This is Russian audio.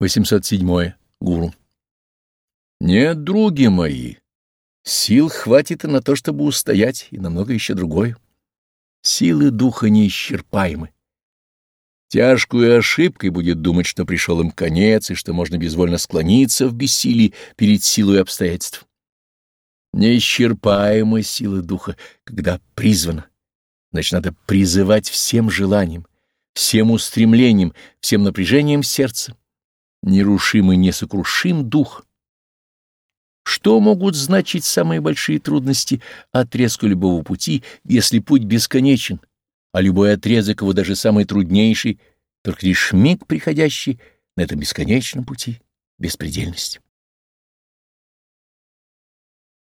807. Гуру. Нет, други мои, сил хватит и на то, чтобы устоять, и на много еще другое. Силы духа неисчерпаемы. Тяжкую ошибкой будет думать, что пришел им конец, и что можно безвольно склониться в бессилии перед силой обстоятельств. Неисчерпаемы силы духа, когда призвана. Значит, надо призывать всем желанием, всем устремлением, всем напряжением сердца нерушим и несокрушим дух. Что могут значить самые большие трудности отрезку любого пути, если путь бесконечен, а любой отрезок его даже самый труднейший, только лишь миг приходящий на этом бесконечном пути беспредельности?